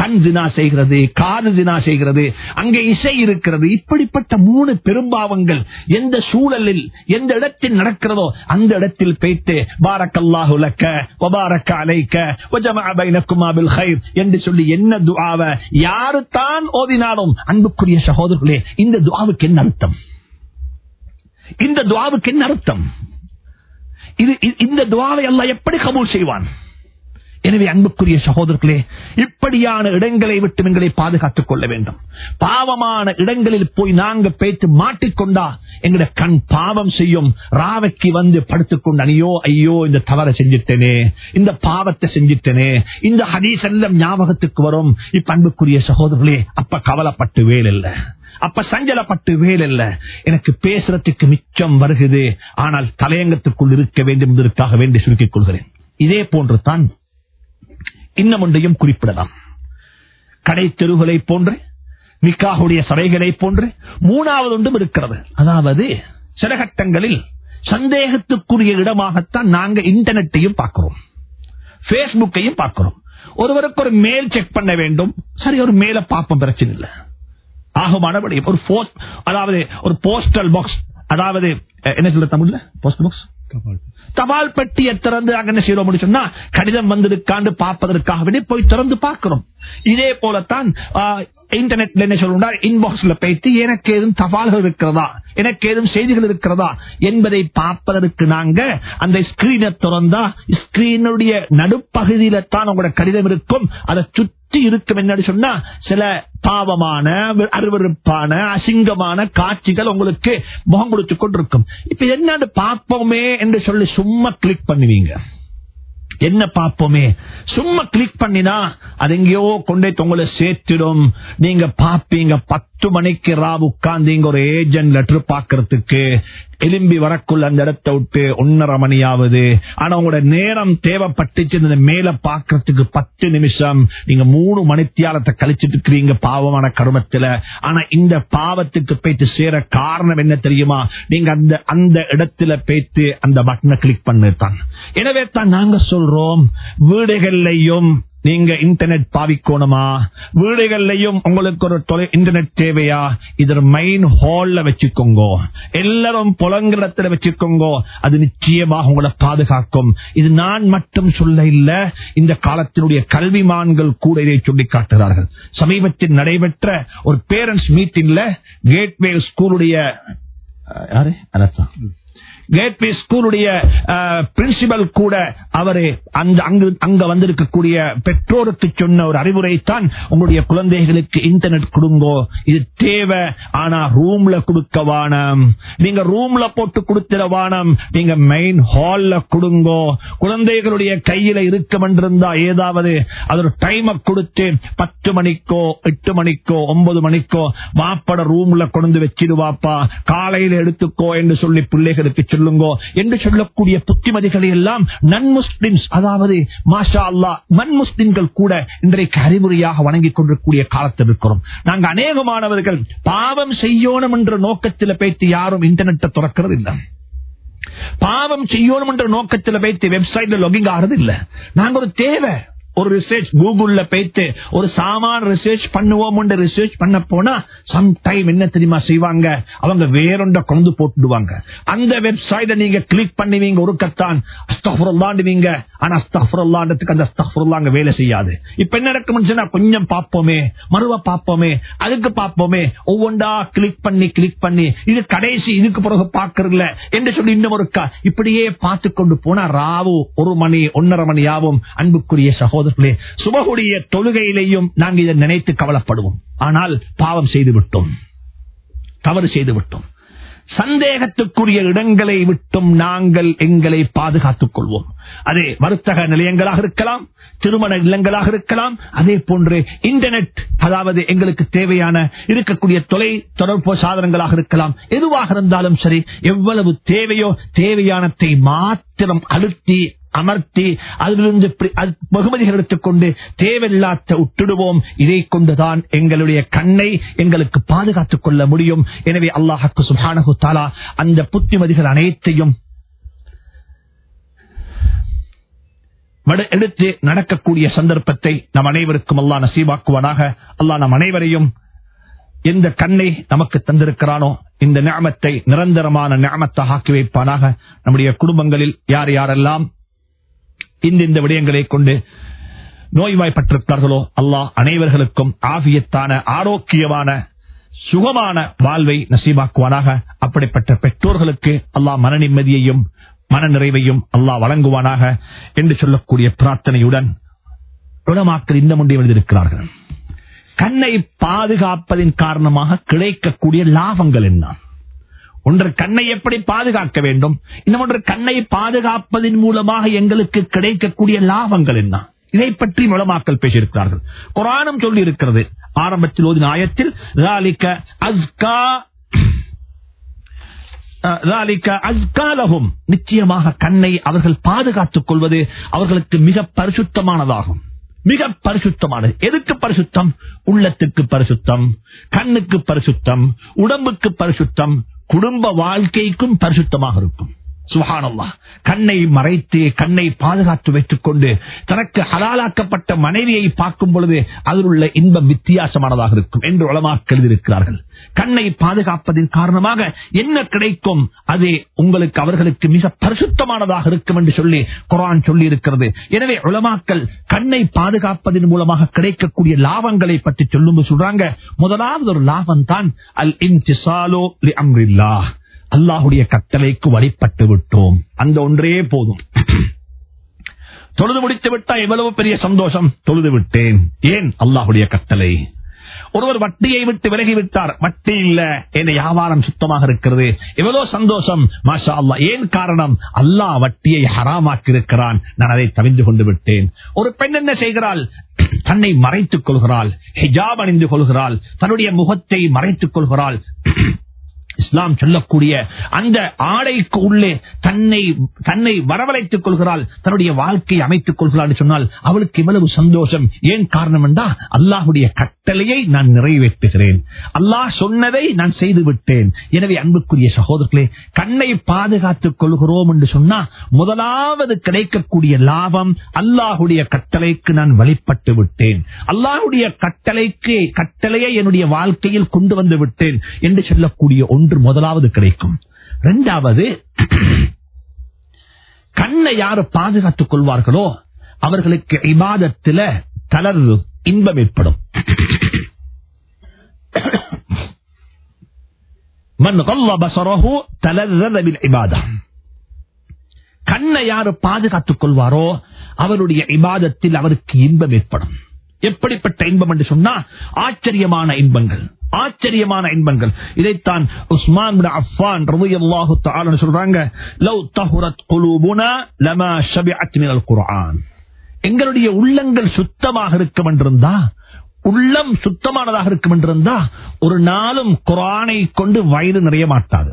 கண் தினா செய்கிறது காது தினா செய்கிறது அங்கே இசை இருக்கிறது. இப்படிப்பட்ட மூணு பெரும்பாவங்கள் எந்த சூழலில் எந்த இடத்தில் நடக்கிறதோ அந்த இடத்தில் பேத்து பாரக்கல்லாஹு லக்க அலைக்க வஜமஅ ஹைர் என்று சொல்லி என்ன துவாவ யாரு தான் ஓதினாலும்? அன்புக்குரிய சகோதரர்களே இந்த துவாவுக்கு என்ன அர்த்தம்? இந்த துவாவுக்கு என்ன அர்த்தம்? இது இந்த துவாவை எல்லாம் எப்படி கபூல் செய்வான்? எனவே அன்புக்குரிய சகோதரர்களே இப்படியான இடங்களை விட்டு எங்களை பாதுகாத்துக் கொள்ள வேண்டும். பாவமான இடங்களில் போய் நாங்க பேத்து மாட்டிக்கொண்டா எங்கட கண் பாவம் செய்யும். ராவைக்கு வந்து படுத்துக்கொண்டு அனியோ ஐயோ இந்த தவறை செஞ்சிட்டேனே இந்த பாவத்தை செஞ்சிட்டேனே இந்த ஹதீஸ் எல்லாம் ஞாபகத்துக்கு வரும். இப்ப அன்புக்குரிய சகோதரர்களே அப்ப கவலைப்பட்டு வேலில்ல அப்ப சஞ்சலப்பட்டு வேலில்ல எனக்கு பேசுறதுக்கு மிச்சம் வருகிறது. ஆனால் தலையங்கத்துக்குள் இருக்க வேண்டும் என்பதற்காக வேண்டி சுருக்கிக் கொள்கிறேன். இதே போன்று தான் இன்னும் ஒன்றையும் குறிப்பிடலாம். கடை தெருகளை போன்று நிக்காவுடைய சபைகளை போன்று மூணாவது ஒன்றும் இருக்கிறது. அதாவது சில கட்டங்களில் சந்தேகத்துக்குரிய இடமாகத்தான் நாங்க இன்டர்நெட்டையும் பார்க்கிறோம். பேஸ்புக்கையும் பார்க்கிறோம். ஒருவருக்கு ஒரு மேல் செக் பண்ண வேண்டும். சரி ஒரு மேல பார்ப்போம் பிரச்சனை இல்லை. ஆகுமானபடி ஒரு போஸ்ட் அதாவது ஒரு போஸ்டல் பாக்ஸ் அதாவது என்ன சொல்ற தமிழ்ல? போஸ்ட் பாக்ஸ் தபால் பெட்டியை திறந்து அங்க என்ன செய்யறோம் சொன்னா கடிதம் வந்திருக்காண்டு பார்ப்பதற்காக வேண்டி போய் திறந்து பார்க்கிறோம். இதே போலத்தான் இன்டர்நெட்ல என்ன சொல்லுண்டா இன்பாக்ஸ்ல போயிட்டு எனக்கு ஏதும் தபால்கள் இருக்கிறதா? எனக்கு ஏதும் செய்திகள் இருக்கிறதா? என்பதை பார்ப்பதற்கு நாங்க அந்த ஸ்கிரீனை திறந்தா ஸ்கிரீனுடைய நடுப்பகுதியில தான் உங்களோட கடிதம் இருக்கும். அதை சுற்றி இருக்கும் என்னன்னு சொன்னா சில பாவமான அருவருப்பான அசிங்கமான காட்சிகள் உங்களுக்கு முகம் கொடுத்து கொண்டிருக்கும். இப்ப என்னன்னு பார்ப்போமே என்று சொல்லி சும்மா கிளிக் பண்ணுவீங்க. என்ன பார்ப்போமே? சும்மா கிளிக் பண்ணினா அது எங்கேயோ கொண்டே உங்களை சேர்த்திடும். நீங்க பாப்பீங்க பத்து மணிக்கு ரா உட்கார்ந்தீங்க ஒரு ஏஜென்ட் லெட்டர் பாக்குறதுக்கு எலும்பி வரக்குள்ள அந்த இடத்தை விட்டு ஒன்னரை மணி ஆகுது ஆனா உங்களோட நேரம் தேவைப்பட்டுச்சு இந்த மேல பாக்குறதுக்கு பத்து நிமிஷம். நீங்க மூணு மணித்தியாலத்தை கழிச்சிட்டு இருக்கிறீங்க பாவமான கருமத்துல. ஆனா இந்த பாவத்துக்கு போயிட்டு சேர காரணம் என்ன தெரியுமா? நீங்க அந்த அந்த இடத்துல போயிட்டு அந்த பட்டனை கிளிக் பண்ணிருத்தான் எனவே தான் நாங்க சொல்றோம் வீடுகள்லையும் நீங்க இன்டர்நெட் பாவிக்கணுமா? வீடுகள்லையும் உங்களுக்கு ஒரு தொலை இன்டர்நெட் தேவையா? இது மெயின் ஹால்ல வச்சுக்கோங்க. எல்லாரும் புலங்கிடத்துல வச்சுக்கோங்க. அது நிச்சயமாக உங்களை பாதுகாக்கும். இது நான் மட்டும் சொல்ல இல்ல இந்த காலத்தினுடைய கல்விமான்கள் கூட இதை சொல்லி காட்டுகிறார்கள். சமீபத்தில் நடைபெற்ற ஒரு பேரண்ட்ஸ் மீட்டிங்ல கேட்வே ஸ்கூலுடைய யாரு? அனசா கேட்வே ஸ்கூலுடைய பிரின்சிபல் கூட அவரு அந்த அங்க வந்திருக்கக்கூடிய பெற்றோருக்கு சொன்ன ஒரு அறிவுரைத்தான் உங்களுடைய குழந்தைகளுக்கு இன்டர்நெட் கொடுங்கோ. இது தேவை. ஆனா ரூம்ல கொடுக்க வானம். நீங்க ரூம்ல போட்டு கொடுத்துட வானம். நீங்க மெயின் ஹால்ல கொடுங்கோ. குழந்தைகளுடைய கையில இருக்கும் என்றிருந்தா ஏதாவது அது ஒரு டைமை கொடுத்து பத்து மணிக்கோ எட்டு மணிக்கோ ஒன்பது மணிக்கோ மாப்பட ரூம்ல கொண்டு வச்சிடுவாப்பா. காலையில எடுத்துக்கோ என்று சொல்லி பிள்ளைகளுக்கு சொல்லுங்கோ என்று சொல்லக்கூடிய புத்திமதிகளை எல்லாம் நன் முஸ்லிம்ஸ் அதாவது மாஷா அல்லா மண் முஸ்லிம்கள் கூட இன்றைக்கு அறிமுறையாக வணங்கிக் கொண்டிருக்கூடிய காலத்தில் இருக்கிறோம் நாங்க அநேகமானவர்கள் பாவம் செய்யணும் என்ற நோக்கத்தில் பேசி யாரும் இன்டர்நெட்டை துறக்கிறது இல்லை. பாவம் செய்யணும் என்ற நோக்கத்தில் வைத்து வெப்சைட்ல லொகிங் ஆகிறது இல்ல. நாங்க ஒரு தேவை. ஒரு ரிசர்ச் கூகுள்ல போயிட்டு ஒரு சாமான ரிசர்ச் பண்ணுவோம் ரிசர்ச் பண்ண போனா சம் டைம் என்ன தெரியுமா செய்வாங்க? அவங்க வேறொண்ட கொண்டு போட்டுடுவாங்க. அந்த வெப்சைட்ட நீங்க கிளிக் பண்ணுவீங்க ஒரு கத்தான். அஸ்தஃபுரல்லாண்டுவீங்க ஆனா அஸ்தஃபுரல்லாண்டத்துக்கு அந்த அஸ்தஃபுரல்லாங்க வேலை செய்யாது. இப்ப என்ன நடக்கும்னு கொஞ்சம் பார்ப்போமே மறுவ பார்ப்போமே அதுக்கு பார்ப்போமே ஒவ்வொன்றா கிளிக் பண்ணி கிளிக் பண்ணி இது கடைசி இதுக்கு பிறகு பாக்குறதுல என்று சொல்லி இன்னும் ஒருக்கா இப்படியே பார்த்து கொண்டு போனா ராவு ஒரு மணி ஒன்னரை மணி ஆகும். அன்புக்குரிய சகோதரர்களே சுபகுடைய தொழுகையிலேயும் நாங்கள் இதை நினைத்து கவலைப்படுவோம். ஆனால் பாவம் செய்து விட்டோம் தவறு செய்து விட்டோம் சந்தேகத்துக்குரிய இடங்களை விட்டும் நாங்கள் எங்களை பாதுகாத்துக் கொள்வோம். அதே வர்த்தக நிலையங்களாக இருக்கலாம் திருமண இல்லங்களாக இருக்கலாம் அதே போன்று இன்டர்நெட் அதாவது எங்களுக்கு தேவையான இருக்கக்கூடிய தொலை தொடர்பு சாதனங்களாக இருக்கலாம். எதுவாக இருந்தாலும் சரி எவ்வளவு தேவையோ தேவையானத்தை மாத்திரம் அழுத்தி அமர்த்தி அதிலிருந்து பகுமதிகள் எடுத்துக்கொண்டு தேவையில்லாத உட்டுடுவோம் இதை கொண்டுதான் எங்களுடைய கண்ணை எங்களுக்கு பாதுகாத்துக் கொள்ள முடியும். எனவே அல்லாஹக்கு சுஹானகு தாலா அந்த புத்திமதிகள் அனைத்தையும் எடுத்து நடக்கக்கூடிய சந்தர்ப்பத்தை நம் அனைவருக்கும் அல்லாஹ் நசீபாக்குவானாக அல்லாஹ் நம் அனைவரையும் எந்த கண்ணை நமக்கு தந்திருக்கிறானோ இந்த நியமத்தை நிரந்தரமான நியமத்தை ஆக்கி வைப்பானாக. நம்முடைய குடும்பங்களில் யார் யாரெல்லாம் இந்த இந்த விடயங்களை கொண்டு நோய்வாய்ப்பட்டிருக்கிறார்களோ? அல்லாஹ் அனைவர்களுக்கும் ஆவியத்தான ஆரோக்கியமான சுகமான வாழ்வை நசீபாக்குவானாக. அப்படிப்பட்ட பெற்றோர்களுக்கு அல்லாஹ் மன நிம்மதியையும் மன நிறைவையும் அல்லாஹ் வழங்குவானாக என்று சொல்லக்கூடிய பிரார்த்தனையுடன் உலமாக்கள் இந்த முன்னே எழுதியிருக்கிறார்கள். கண்ணை பாதுகாப்பதின் காரணமாக கிடைக்கக்கூடிய லாபங்கள் என்ன? ஒன்று கண்ணை எப்படி பாதுகாக்க வேண்டும்? இன்னும் ஒன்று கண்ணை பாதுகாப்பதன் மூலமாக எங்களுக்கு கிடைக்கக்கூடிய லாபங்கள் என்ன? இதை பற்றி வளமாக்கல் பேசியிருக்கிறார்கள். குரானும் சொல்லி இருக்கிறது ஆரம்பத்தில் ஓதின ஆயத்தில் நிச்சயமாக கண்ணை அவர்கள் பாதுகாத்துக் கொள்வது அவர்களுக்கு மிக பரிசுத்தமானதாகும். மிக பரிசுத்தமானது. எதுக்கு பரிசுத்தம்? உள்ளத்துக்கு பரிசுத்தம் கண்ணுக்கு பரிசுத்தம் உடம்புக்கு பரிசுத்தம் குடும்ப வாழ்க்கைக்கும் பரிசுத்தமாக இருக்கும். சுகானல்லா கண்ணை மறைத்து கண்ணை பாதுகாத்து வைத்துக் கொண்டு தனக்கு ஹலாலாக்கப்பட்ட மனைவியை பார்க்கும் பொழுது அதில் உள்ள இன்பம் வித்தியாசமானதாக இருக்கும் என்று உளமாக்க எழுதியிருக்கிறார்கள் கண்ணை பாதுகாப்பதின் காரணமாக என்ன கிடைக்கும்? அது உங்களுக்கு அவர்களுக்கு மிக பரிசுத்தமானதாக இருக்கும் என்று சொல்லி குரான் சொல்லி இருக்கிறது எனவே உலமாக்கல் கண்ணை பாதுகாப்பதன் மூலமாக கிடைக்கக்கூடிய லாபங்களை பற்றி சொல்லும்போது சொல்றாங்க முதலாவது ஒரு லாபம் தான் அல் இன்திசாலோ அம்ரில்லா அல்லாஹுடைய கட்டளைக்கு வழிபட்டு விட்டோம். அந்த ஒன்றே போதும். தொழுது முடித்து விட்டா எவ்வளவு பெரிய சந்தோஷம்? தொழுது விட்டேன். ஏன் அல்லாஹுடைய கட்டளை? ஒருவர் வட்டியை விட்டு விலகி விட்டார் வட்டி இல்ல. என் வியாபாரம் சுத்தமாக இருக்கிறது? எவ்வளவு சந்தோஷம்? மாஷா அல்லா ஏன் காரணம்? அல்லாஹ் வட்டியை ஹராமாக்கி இருக்கிறான் நான் அதை தவிந்து கொண்டு விட்டேன். ஒரு பெண் என்ன செய்கிறாள்? தன்னை மறைத்துக் கொள்கிறாள். ஹிஜாப் அணிந்து கொள்கிறாள். தன்னுடைய முகத்தை மறைத்துக் கொள்கிறாள். இஸ்லாம் சொல்லக்கூடிய அந்த ஆடைக்கு உள்ளே தன்னை தன்னை வரவழைத்துக் கொள்கிறாள் தன்னுடைய வாழ்க்கையை அமைத்துக் கொள்கிறாள் சொன்னால் அவளுக்கு இவ்வளவு சந்தோஷம். ஏன் காரணம் என்றா அல்லாஹுடைய கட்டளையை நான் நிறைவேற்றுகிறேன். அல்லாஹ் சொன்னதை நான் செய்து விட்டேன் எனவே அன்புக்குரிய சகோதரர்களே கண்ணை பாதுகாத்துக் கொள்கிறோம் என்று சொன்னா முதலாவது கிடைக்கக்கூடிய லாபம் அல்லாஹுடைய கட்டளைக்கு நான் வழிபட்டு விட்டேன். அல்லாஹுடைய கட்டளைக்கு கட்டளையை என்னுடைய வாழ்க்கையில் கொண்டு வந்து விட்டேன் என்று சொல்லக்கூடிய ஒன்று முதலாவது கிடைக்கும். இரண்டாவது கண்ணை யாரு பாதுகாத்துக் கொள்வார்களோ அவர்களுக்கு இபாதத்தில தளர்வு இன்பம் ஏற்படும். கண்ணை யாரு பாதுகாத்துக் கொள்வாரோ அவருடைய இபாதத்தில் அவருக்கு இன்பம் ஏற்படும். எப்படிப்பட்ட இன்பம் என்று சொன்னா ஆச்சரியமான இன்பங்கள் ஆச்சரியமான இன்பங்கள். இதைத்தான் உஸ்மான் அஃபான் ரலியல்லாஹு தஆலா சொல்றாங்க எங்களுடைய உள்ளங்கள் சுத்தமாக இருக்கும் என்றிருந்தா உள்ளம் சுத்தமானதாக இருக்கும் என்றிருந்தா ஒரு நாளும் குரானை கொண்டு வயது நிறைய மாட்டாது.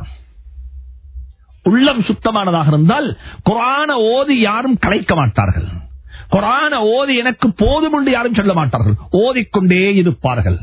உள்ளம் சுத்தமானதாக இருந்தால் குரான ஓதி யாரும் கலைக்க மாட்டார்கள். குரான ஓதி எனக்கு போதும் என்று யாரும் சொல்ல மாட்டார்கள். ஓதிக்கொண்டே இருப்பார்கள்.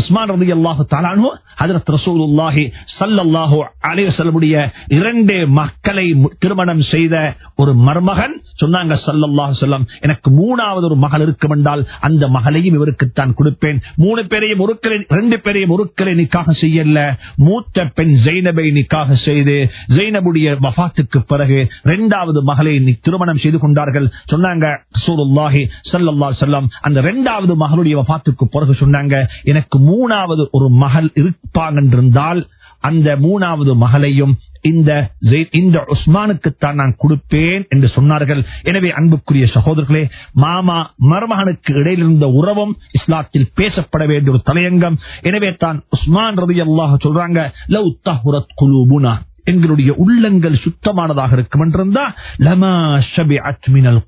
உஸ்மான் ரதி அல்லாஹு தாலானோ ஹதரத் ரசூலுல்லாஹி சல்லல்லாஹு அலைவசல்லமுடைய இரண்டு மக்களை திருமணம் செய்த ஒரு மருமகன் சொன்னாங்க சல்லல்லாஹு சொல்லம் எனக்கு மூணாவது ஒரு மகள் இருக்கும் என்றால் அந்த மகளையும் இவருக்குத்தான் கொடுப்பேன். மூணு பேரையும் ஒருக்கலை ரெண்டு பேரையும் ஒருக்கலை நிக்காக செய்யல. மூத்த பெண் ஜெய்னபை நிக்காக செய்து ஜெய்னபுடைய வஃபாத்துக்கு பிறகு இரண்டாவது மகளை திருமணம் செய்து கொண்டார்கள். சொன்னாங்க ரசூலுல்லாஹி சல்லல்லாஹு அலைஹி அந்த இரண்டாவது மகளுடைய வஃபாத்துக்கு பிறகு சொன்னாங்க எனக்கு மூணாவது ஒரு மகள் இருப்பாங்க அந்த மூணாவது மகளையும் இந்த இந்த உஸ்மானுக்குத்தான் நான் கொடுப்பேன் என்று சொன்னார்கள். எனவே அன்புக்குரிய சகோதரர்களே மாமா மருமகனுக்கு இடையில் இருந்த உறவும் இஸ்லாத்தில் பேசப்பட வேண்டிய ஒரு தலையங்கம். எனவே தான் உஸ்மான் ரவி அல்லாஹ் சொல்றாங்க லவ் தஹுரத் குலூபுனா. எங்களுடைய உள்ளங்கள் சுத்தமானதாக இருக்கும் என்றிருந்தா லமா ஷபிஅத் மினல்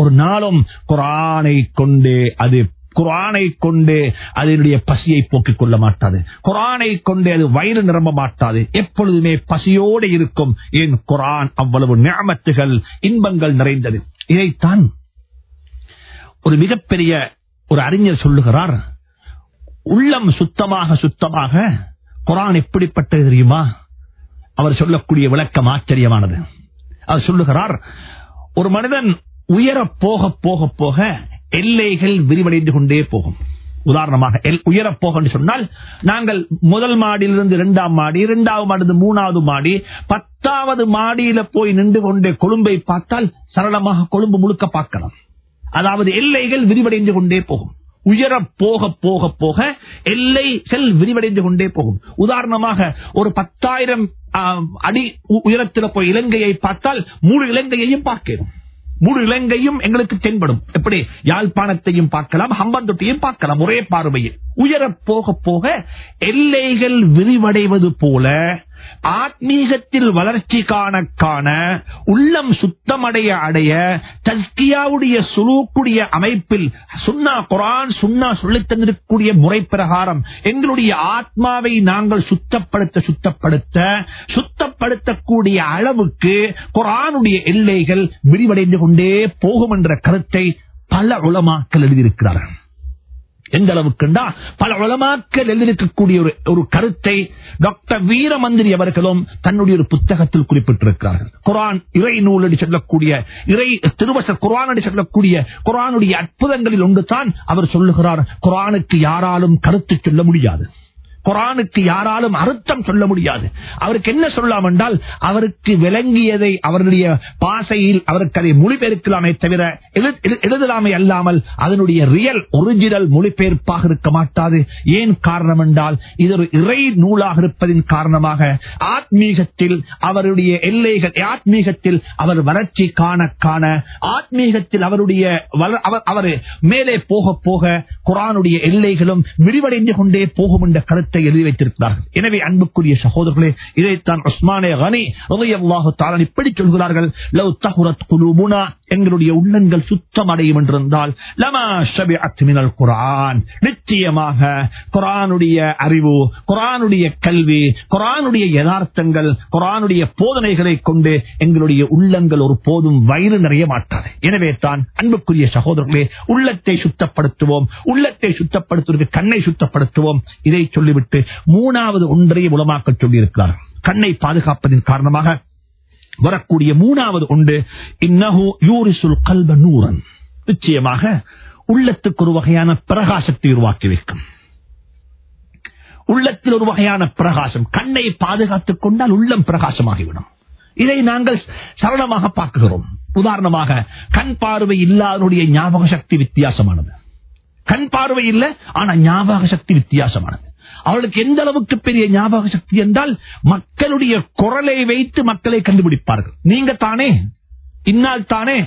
ஒரு நாளும் குரானை கொண்டு அது குரானை கொண்டு அதனுடைய பசியை போக்கிக் கொள்ள மாட்டாது. குரானை கொண்டு அது வயிறு நிரம்ப மாட்டாது. எப்பொழுதுமே பசியோடு இருக்கும். ஏன்? குரான் அவ்வளவு நியமத்துகள் இன்பங்கள் நிறைந்தது. இதைத்தான் ஒரு மிகப்பெரிய ஒரு அறிஞர் சொல்லுகிறார். உள்ளம் சுத்தமாக சுத்தமாக குரான் எப்படிப்பட்டது தெரியுமா? அவர் சொல்லக்கூடிய விளக்கம் ஆச்சரியமானது. அவர் சொல்லுகிறார் ஒரு மனிதன் உயர போக போக போக எல்லைகள் விரிவடைந்து கொண்டே போகும். உதாரணமாக எல்- உயரப் சொன்னால் நாங்கள் முதல் மாடியிலிருந்து இரண்டாம் மாடி இரண்டாவது மாடி மூணாவது மாடி பத்தாவது மாடியில போய் நின்று கொண்டே கொழும்பை பார்த்தால் சரளமாக கொழும்பு முழுக்க பார்க்கலாம். அதாவது எல்லைகள் விரிவடைந்து கொண்டே போகும். உயர போக போக போக எல்லைகள் விரிவடைந்து கொண்டே போகும். உதாரணமாக ஒரு பத்தாயிரம் அடி உயரத்தில் போய் இலங்கையை பார்த்தால் முழு இலங்கையையும் பார்க்கிறோம் முழு இலங்கையும் எங்களுக்கு தென்படும். எப்படி? யாழ்ப்பாணத்தையும் பார்க்கலாம் ஹம்பந்தொட்டியும் பார்க்கலாம் ஒரே பார்வையில். உயர போக போக எல்லைகள் விரிவடைவது போல ஆத்மீகத்தில் வளர்ச்சி காண காண உள்ளம் சுத்தமடைய அடைய தஸ்கியாவுடைய சுலூக்குடைய அமைப்பில் சுண்ணா குரான் சுண்ணா சொல்லித் தந்திருக்கக்கூடிய முறை பிரகாரம் எங்களுடைய ஆத்மாவை நாங்கள் சுத்தப்படுத்த சுத்தப்படுத்த சுத்தப்படுத்தக்கூடிய அளவுக்கு குரானுடைய எல்லைகள் விரிவடைந்து கொண்டே போகும் என்ற கருத்தை பல உலமாக்கள் எழுதியிருக்கிறார்கள். எந்த அளவுக்குண்டா? பல உலமாக்கள் எழுதியிருக்கக்கூடிய ஒரு ஒரு கருத்தை டாக்டர் வீரமந்திரி அவர்களும் தன்னுடைய ஒரு புத்தகத்தில் குறிப்பிட்டிருக்கிறார்கள் குரான் இறை நூல் என்று சொல்லக்கூடிய இறை திருவசர் குரான் என்று சொல்லக்கூடிய குரானுடைய அற்புதங்களில் ஒன்று தான் அவர் சொல்லுகிறார். குரானுக்கு யாராலும் கருத்து சொல்ல முடியாது. குரானுக்கு யாராலும் அர்த்தம் சொல்ல முடியாது. அவருக்கு என்ன சொல்லலாம் என்றால் அவருக்கு விளங்கியதை அவருடைய பாசையில் அவருக்கு அதை மொழிபெயர்க்கலாமே தவிர எழுதலாமே அல்லாமல் அதனுடைய ரியல் ஒரிஜினல் மொழிபெயர்ப்பாக இருக்க மாட்டாது. ஏன் காரணம் என்றால் இது ஒரு இறை நூலாக இருப்பதின் காரணமாக ஆத்மீகத்தில் அவருடைய எல்லைகள் ஆத்மீகத்தில் அவர் வளர்ச்சி காண காண ஆத்மீகத்தில் அவருடைய அவர் மேலே போக போக குரானுடைய எல்லைகளும் விரிவடைந்து கொண்டே போகும் என்ற கருத்தை எழுதி வைத்திருக்கிறார்கள். எனவே அன்புக்குரிய சகோதரர்களே இதைத்தான் உஸ்மானே கனி இப்படி சொல்கிறார்கள். எங்களுடைய உள்ளங்கள் சுத்தம் அடையும் என்றிருந்தால் லமா ஷபிஅத் நிச்சயமாக குரானுடைய அறிவு குரானுடைய கல்வி குரானுடைய யதார்த்தங்கள் குரானுடைய போதனைகளை கொண்டு எங்களுடைய உள்ளங்கள் ஒரு போதும் வயிறு நிறைய மாட்டாது. எனவே தான் அன்புக்குரிய சகோதரர்களே உள்ளத்தை சுத்தப்படுத்துவோம் உள்ளத்தை சுத்தப்படுத்துவதற்கு கண்ணை சுத்தப்படுத்துவோம். இதை சொல்லிவிட்டு மூணாவது ஒன்றையும் உலமாக்க சொல்லியிருக்கிறார். கண்ணை பாதுகாப்பதின் காரணமாக வரக்கூடிய மூணாவது உண்டு. இன்னஹு யூரிசுல் கல்ப நூரன். நிச்சயமாக உள்ளத்துக்கு ஒரு வகையான பிரகாசத்தை உருவாக்கி வைக்கும். உள்ளத்தில் ஒரு வகையான பிரகாசம். கண்ணை பாதுகாத்துக் கொண்டால் உள்ளம் பிரகாசமாகிவிடும். இதை நாங்கள் சரளமாக பார்க்கிறோம். உதாரணமாக கண் பார்வை இல்லாதனுடைய ஞாபக சக்தி வித்தியாசமானது. கண் பார்வை இல்லை ஆனா ஞாபக சக்தி வித்தியாசமானது. அவளுக்கு எந்த அளவுக்கு பெரிய ஞாபக சக்தி என்றால் மக்களுடைய குரலை வைத்து மக்களை கண்டுபிடிப்பார்கள். நீங்க தானே இன்னால் தானே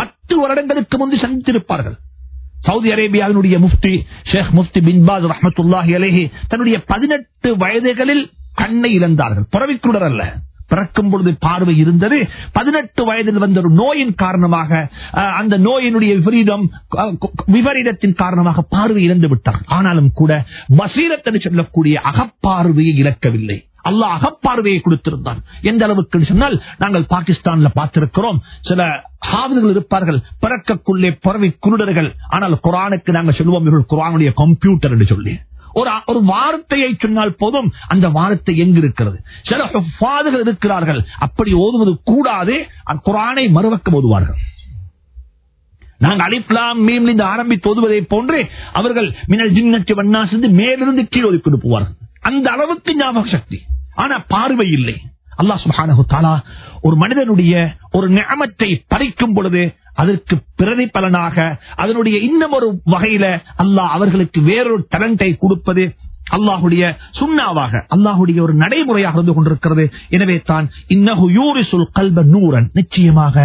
பத்து வருடங்களுக்கு முன்பு சந்தித்திருப்பார்கள். சவுதி அரேபியாவினுடைய முஃப்தி ஷேக் முஃப்தி பின்பாஸ் ரஹமத்துல்லாஹி அலேஹி தன்னுடைய பதினெட்டு வயதுகளில் கண்ணை இழந்தார்கள். புறவிக்குடர் அல்ல. பிறக்கும் பொழுது பார்வை இருந்தது. பதினெட்டு வயதில் வந்த ஒரு நோயின் காரணமாக அந்த நோயினுடைய விபரீதம் விபரீதத்தின் காரணமாக பார்வை இழந்து விட்டார். ஆனாலும் கூட பசீரத்தனை சொல்லக்கூடிய அகப்பார்வையை இழக்கவில்லை. அல்லாஹ் அகப்பார்வையை கொடுத்திருந்தான். எந்த அளவுக்கு சொன்னால் நாங்கள் பாகிஸ்தான்ல பார்த்திருக்கிறோம். சில ஹாவிதர்கள் இருப்பார்கள் பிறக்கக்குள்ளே பறவை குருடர்கள். ஆனால் குரானுக்கு நாங்கள் சொல்லுவோம் இவர்கள் குரானுடைய கம்ப்யூட்டர் என்று சொல்லி. ஒரு ஒரு வார்த்தையை சொன்னால் போதும் அந்த வார்த்தை எங்கு இருக்கிறது சில ஹுஃபாதுகள் இருக்கிறார்கள். அப்படி ஓதுவது கூடாது. குரானை மறுவக்கம் ஓதுவார்கள். நாங்கள் அலிப்லாம் மீம் இந்த ஆரம்பித்து ஓதுவதை போன்று அவர்கள் மின்னல் ஜின்னச்சு சென்று மேலிருந்து கீழ் ஒதுக்கி போவார்கள். அந்த அளவுக்கு ஞாபக சக்தி. ஆனா பார்வை இல்லை. அல்லாஹ் சுப்ஹானஹு தாலா ஒரு மனிதனுடைய ஒரு நியமத்தை பறிக்கும் பொழுது அதற்கு பிரதிபலனாக அதனுடைய இன்னும் ஒரு வகையில அல்லாஹ் அவர்களுக்கு வேறொரு டேலண்டை கொடுப்பது அல்லாஹுடைய சுண்ணாவாக அல்லாஹுடைய ஒரு நடைமுறையாக இருந்து கொண்டிருக்கிறது. எனவே தான் இன்னகு யூரிசுல் கல்ப நூரன் நிச்சயமாக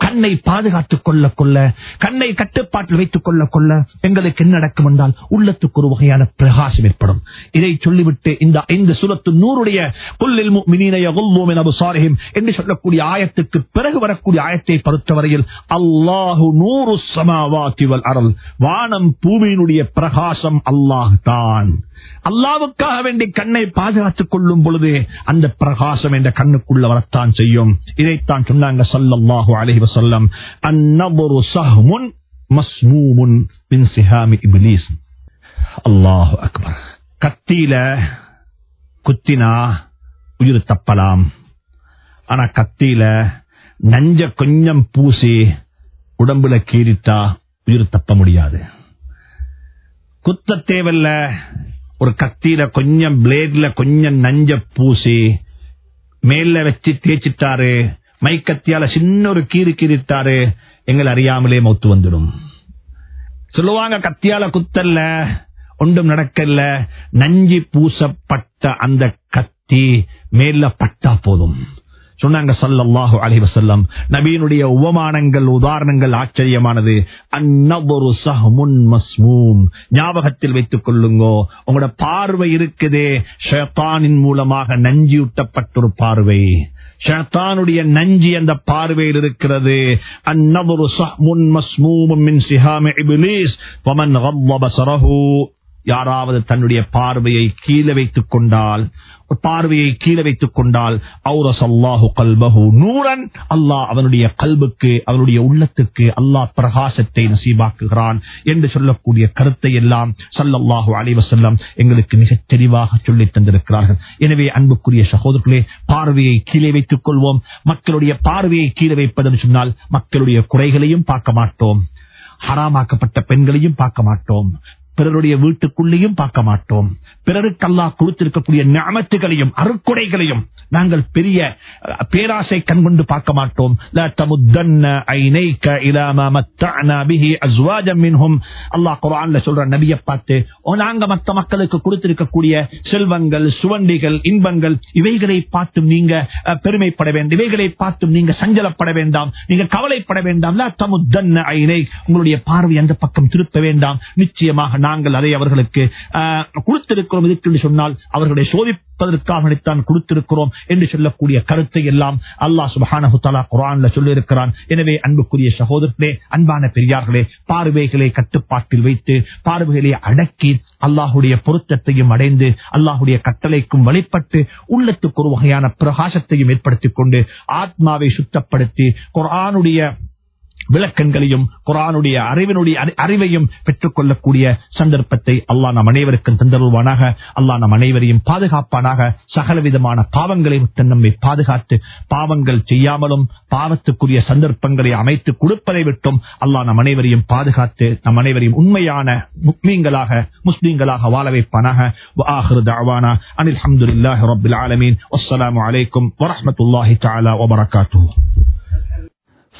கண்ணை பாதுகாத்துக் கொள்ள கொள்ள கண்ணை கட்டுப்பாட்டில் வைத்துக் கொள்ள கொள்ள எங்களுக்கு என்ன நடக்கும் என்றால் உள்ளத்துக்கு ஒரு வகையான பிரகாசம் ஏற்படும். இதை சொல்லிவிட்டு இந்த இந்த சுரத்து நூறுடைய புல்லில் மினினையும் என்று சொல்லக்கூடிய ஆயத்துக்கு பிறகு வரக்கூடிய ஆயத்தை பொறுத்தவரையில் அல்லாஹு நூறு சமாவாத்திவல் அருள் வானம் பூமியினுடைய பிரகாசம் அல்லாஹ் தான். அல்லாவுக்காக வேண்டி கண்ணை பாதுகாத்துக் கொள்ளும் பொழுது அந்த பிரகாசம் என்ற கண்ணுக்குள்ள வரத்தான் செய்யும். இதைத்தான் சொன்னாங்க சல்லாஹு அலைஹி wasallam, "An-nadru sahmun masmumun min sihami iblis." அல்லாஹு அக்பர் கத்தியில குத்தினா உயிர் தப்பலாம் ஆனா கத்தியில நஞ்ச கொஞ்சம் பூசி உடம்புல கீறித்தா உயிர் தப்ப முடியாது குத்த தேவையில்ல ஒரு கத்தியில கொஞ்சம் பிளேட்ல கொஞ்சம் நஞ்ச பூசி மேல வச்சு தேய்ச்சிட்டாரு மைக்கத்தியால சின்ன ஒரு கீறு கீறித்தாரு எங்களை அறியாமலே மௌத்து வந்துடும். சொல்லுவாங்க கத்தியால குத்தல்ல ஒன்றும் நடக்கல நஞ்சி பூசப்பட்ட அந்த கத்தி மேல பட்டா போதும். சொன்னாங்க சல்லல்லாஹு அலி வசல்லம் நபியினுடைய உபமானங்கள் உதாரணங்கள் ஆச்சரியமானது. அன்னபுரு சஹமுன் மஸ்மூம். ஞாபகத்தில் வைத்துக் கொள்ளுங்கோ. உங்களோட பார்வை இருக்குதே. ஷேத்தானின் மூலமாக நஞ்சியூட்டப்பட்டொரு பார்வை. ஷேத்தானுடைய நஞ்சி அந்த பார்வையில் இருக்கிறது. அன்னபுரு சஹமுன் மஸ்மூம் மின் சிஹாமி இப்லீஸ். வமன் கல்ல பஸரஹு யாராவது தன்னுடைய பார்வையை கீழே வைத்துக் கொண்டால் பார்வையை கீழே வைத்துக் கொண்டால் அல்லாஹு கல்பஹு நூரன் அல்லாஹ் அவனுடைய கல்புக்கு அவனுடைய உள்ளத்துக்கு அல்லாஹ் பிரகாசத்தை நசீபாக்குகிறான் என்று சொல்லக்கூடிய கருத்தை எல்லாம் சல்லல்லாஹு அலைவசல்லம் எங்களுக்கு மிக தெளிவாக சொல்லித் தந்திருக்கிறார்கள். எனவே அன்புக்குரிய சகோதரர்களே பார்வையை கீழே வைத்துக் கொள்வோம். மக்களுடைய பார்வையை கீழே வைப்பதென்று சொன்னால் மக்களுடைய குறைகளையும் பார்க்க மாட்டோம். ஹராமாக்கப்பட்ட பெண்களையும் பார்க்க மாட்டோம். பிறருடைய வீட்டுக்குள்ளேயும் பார்க்க மாட்டோம். பிறருக்கு அல்லாஹ் கொடுத்திருக்கக்கூடிய ஞாபகங்களையும் அருக்குடைகளையும் நாங்கள் பெரிய பேராசை கண்கொண்டு பார்க்க மாட்டோம். லா தமுத்தன்ன அல்லாஹ் குர்ஆன்ல சொல்ற நபியை பார்த்து நாங்க மற்ற மக்களுக்கு கொடுத்திருக்கக்கூடிய செல்வங்கள் சுவண்டிகள் இன்பங்கள் இவைகளை பார்த்தும் நீங்க பெருமைப்பட வேண்டும் இவைகளை பார்த்தும் நீங்க சஞ்சலப்பட வேண்டாம். நீங்க கவலைப்பட வேண்டாம். உங்களுடைய பார்வை அந்த பக்கம் திருப்ப வேண்டாம். நிச்சயமாக நாங்கள் அதை அவர்களுக்கு கொடுத்திருக்கிறோம் இதுக்கு என்று சொன்னால் அவர்களை சோதிப்பதற்காக தான் கொடுத்திருக்கிறோம் என்று சொல்லக்கூடிய கருத்தை எல்லாம் அல்லாஹ் சுபஹானஹு தஆலா சொல்லியிருக்கிறான். எனவே அன்புக்குரிய சகோதரர்களே அன்பான பெரியார்களே பார்வைகளை கட்டுப்பாட்டில் வைத்து பார்வைகளை அடக்கி அல்லாஹுடைய பொருத்தத்தையும் அடைந்து அல்லாஹுடைய கட்டளைக்கும் வழிபட்டு உள்ளத்துக்கு ஒரு வகையான பிரகாசத்தையும் ஏற்படுத்திக் கொண்டு ஆத்மாவை சுத்தப்படுத்தி குரானுடைய விளக்கங்களையும் குரானுடைய அறிவினுடைய அறிவையும் பெற்றுக் கொள்ளக்கூடிய சந்தர்ப்பத்தை அல்லா நம் அனைவருக்கும் தந்தருவானாக அல்லா நம் அனைவரையும் பாதுகாப்பானாக. சகலவிதமான பாவங்களை விட்டு நம்மை பாதுகாத்து பாவங்கள் செய்யாமலும் பாவத்துக்குரிய சந்தர்ப்பங்களை அமைத்து கொடுப்பதை விட்டும் அல்லா நம் அனைவரையும் பாதுகாத்து நம் அனைவரையும் உண்மையான முக்மீன்களாக முஸ்லீம்களாக வாழ வைப்பானாக. அனில் அஹமதுல்லாஹ் ரபுல் ஆலமீன். அஸ்லாம் வலைக்கம் வரமத்துல்லாஹி தாலா வபரகாத்து